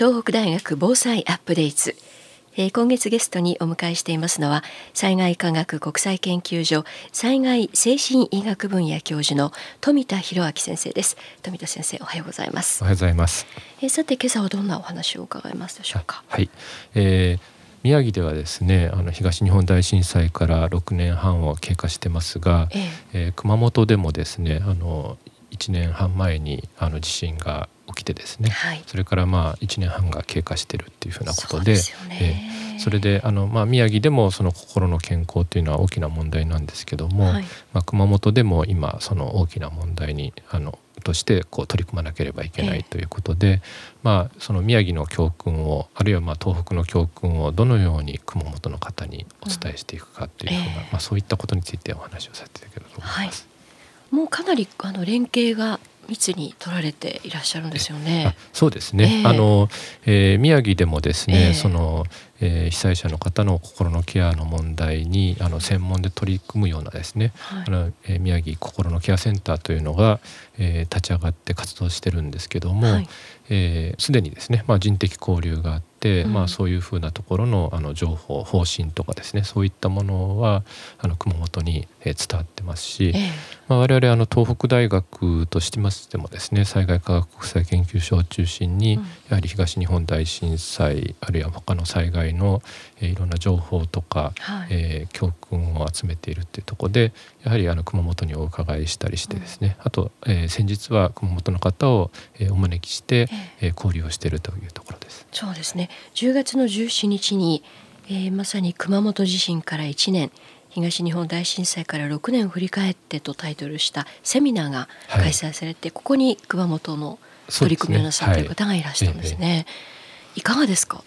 東北大学防災アップデート。えー、今月ゲストにお迎えしていますのは災害科学国際研究所災害精神医学分野教授の富田博明先生です。富田先生おはようございます。おはようございます、えー、さて今朝はどんなお話を伺いますでしょうか？はい、えー宮城ではですねあの東日本大震災から6年半を経過してますが、ええ。えー、熊本でもですねあの1年半前にあの地震が起きてですね、はい、それからまあ1年半が経過してるっていうふうなことでそえそれであの、まあ、宮城でもその心の健康というのは大きな問題なんですけども、はい、まあ、熊本でも今その大きな問題にあのとしてこう取り組まなければいけないということで、まあ、その宮城の教訓をあるいはまあ東北の教訓をどのように熊本の方にお伝えしていくかというふうな、うんえ。ー、まあ、そういったことについてお話をさせていただければと思います。はい、もうかなりあの連携が密に取られていらっしゃるんですよね。そうですね。えー、あの、えー、宮城でもですね、えー、その、えー、被災者の方の心のケアの問題にあの専門で取り組むようなですね、はい、あのえー、宮城心のケアセンターというのが、えー、立ち上がって活動してるんですけども、はい、えー、すでにですね、まあ、人的交流があって、うん、まあ、そういうふうなところのあの情報方針とかですね。そういったものはあの熊本に、えー、伝わってますし、えー、まあ、我々あの東北大学としてましてもですね災害科学国際研究所を中心に、うん、やはり東日本大震災あるいは他の災害の、えー、いろんな情報とか、はい、えー、教訓を集めているっていうところでやはりあの熊本にお伺いしたりしてですね、うん、あと、えー、先日は熊本の方を、えー、お招きして、えー、交流をしているというところです。そうですね10月の17日に、えー、まさに熊本地震から1年東日本大震災から6年振り返ってとタイトルしたセミナーが開催されて、はい、ここに熊本の取り組みをなさっている方がいらっしゃるんですね。すねはい、いかがですか？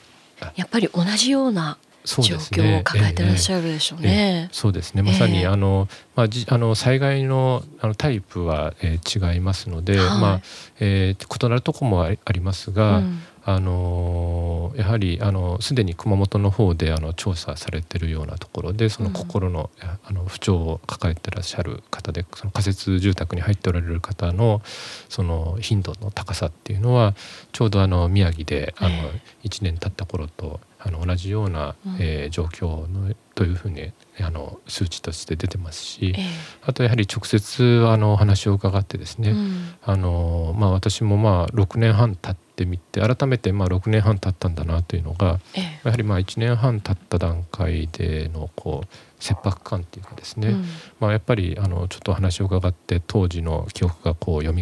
やっぱり同じような状況を抱えてらっしゃるでしょうね。そうですね。まさに、あのまあじあの災害のあのタイプは、えー、違いますので、はい、まあ、えー、異なるところもありますが、うん、あのやはりあのすでに熊本の方であの調査されてるようなところでその心の,、あの不調を抱えてらっしゃる方でその仮設住宅に入っておられる方のその頻度の高さっていうのはちょうどあの宮城であの1年経った頃とあの同じような、えー、状況のというふうにあの数値として出てますし、えー、あとやはり直接あの話を伺ってですね、うん、あのまあ、私もまあ6年半経ってみて改めてまあ6年半経ったんだなというのが、えー、やはりまあ1年半経った段階でのこう切迫感っていうかですね、うん、まあ、やっぱりあのちょっと話を伺って当時の記憶がこう蘇っ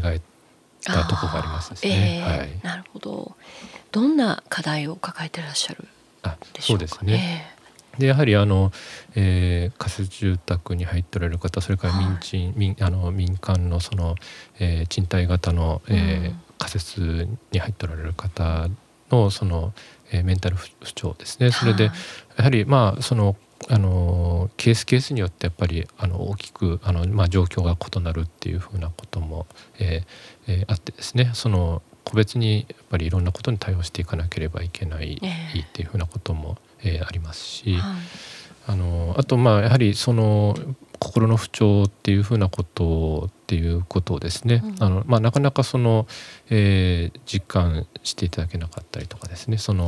たところがありますですね。えー、はい、なるほど。どんな課題を抱えてらっしゃるでしょうか、ね、そうですね。でやはりあの、えー、仮設住宅に入っておられる方それから民賃、はい、民あの民間のその、えー、賃貸型の、えー、うん、仮設に入っておられる方のその、えー、メンタル不調ですね。それで、はい、やはりまあそのあのケースケースによってやっぱりあの大きくあの、まあ、状況が異なるっていうふうなことも、えーえー、あってですね。その個別にやっぱりいろんなことに対応していかなければいけない、えー、っていうふうなことも、えー、ありますし、はい、あのあとまあやはりその心の不調っていうふうなことっていうことをですね、うん、あのまあ、なかなかその、えー、実感していただけなかったりとかですね。その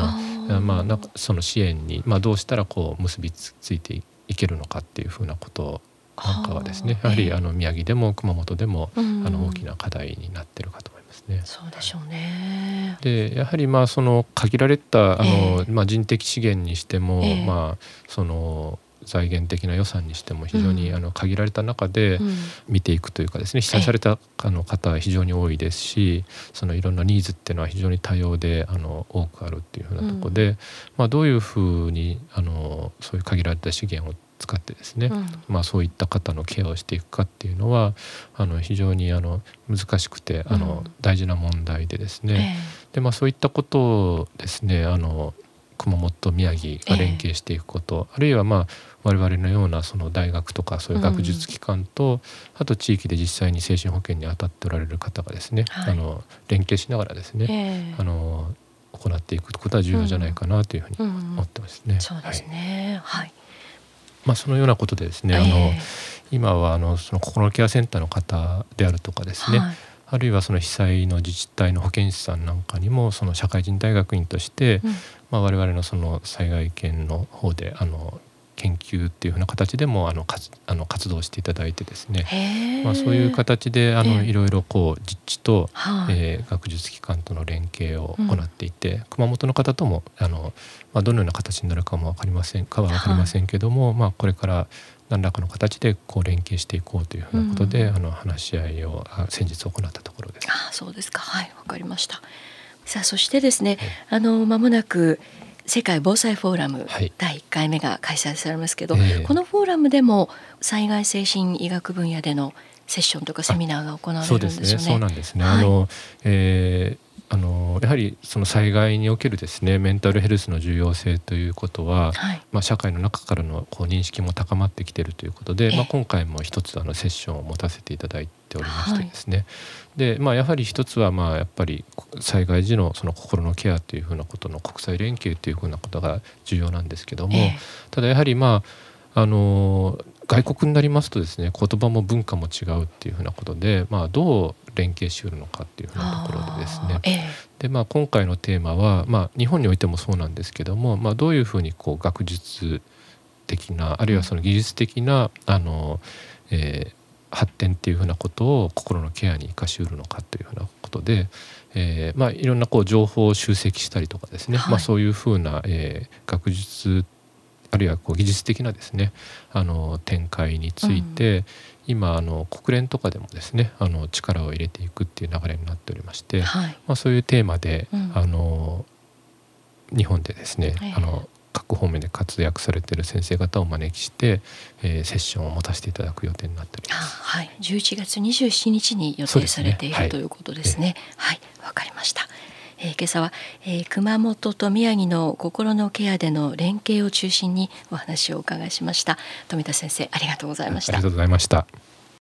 まあ、なその支援に、まあ、どうしたらこう結びついていけるのかっていうふうなことなんかはですね。やはりあの宮城でも熊本でも、あの大きな課題になってるかと思いますね。そうでしょうね。でやはりまあその限られたあの、えー、まあ、人的資源にしても、えー、まあその財源的な予算にしても非常にあの限られた中で見ていくというかですね被災されたあの方は非常に多いですしそのいろんなニーズっていうのは非常に多様であの多くあるっていうふうなところで、まあ、どういうふうにあのそういう限られた資源を使ってですね、うん、まあ、そういった方のケアをしていくかっていうのはあの非常にあの難しくてあの、大事な問題でですね、えー、でまあ、そういったことをですねあの熊本宮城が連携していくこと、えー、あるいはまあ我々のようなその大学とかそういう学術機関と、うん、あと地域で実際に精神保健に当たっておられる方がですね、はい、あの連携しながらですね、えー、あの行っていくことは重要じゃないかなというふうに思ってますね。うんうん、そうですね、はい、はい。まあ、そのようなことでですね、えー、あの今はあのその心のケアセンターの方であるとかですね、はい、あるいはその被災の自治体の保健師さんなんかにもその社会人大学院として、うん、まあ、我々のその災害研の方であの研究っていうふうな形でもあの活あの活動していただいてですね、まあ、そういう形であのいろいろこう実地と、はえー、学術機関との連携を行っていて、うん、熊本の方ともあの、まあ、どのような形になるかも分かりませんかは分かりませんけども、はまあ、これから何らかの形でこう連携していこうというふうなことで、うん、あの話し合いを先日行ったところです。あそうですか。はいわかりました。さあそしてですね、はい、あの間もなく世界防災フォーラム第1回目が開催されますけど、はい、このフォーラムでも災害精神医学分野でのセッションとかセミナーが行われるんですよね。そうなんですね。はい、あの、えーあのやはりその災害におけるですねメンタルヘルスの重要性ということは、はい、まあ、社会の中からのこう認識も高まってきているということで、まあ、今回も一つあのセッションを持たせていただいておりましてですね、はい、でまあ、やはり一つはまあやっぱり災害時のその心のケアというふうなことの国際連携というふうなことが重要なんですけども、ただやはりまああの外国になりますとですね言葉も文化も違うっていうふうなことで、まあ、どう連携しうるのかっていうふうなところでですね、ええ、でまあ、今回のテーマは、まあ、日本においてもそうなんですけども、まあ、どういうふうにこう学術的なあるいはその技術的なあの、えー、発展っていうふうなことを心のケアに生かしうるのかというふうなことで、えーまあ、いろんなこう情報を集積したりとかですね、はい、まあ、そういうふうな、えー、学術あるいはこう技術的なですねあの展開について、うん、今あの国連とかでもですねあの力を入れていくっていう流れになっておりまして、はい、まあ、そういうテーマで、うん、あの日本でですね、あの各方面で活躍されている先生方をお招きして、えー、セッションを持たせていただく予定になっております。はい、11月27日に予定されている、ねはい、ということですね。はい、わ、はい、かりました。えー、今朝は、えー、熊本と宮城の心のケアでの連携を中心にお話をお伺いしました。富田先生ありがとうございました。ありがとうございました。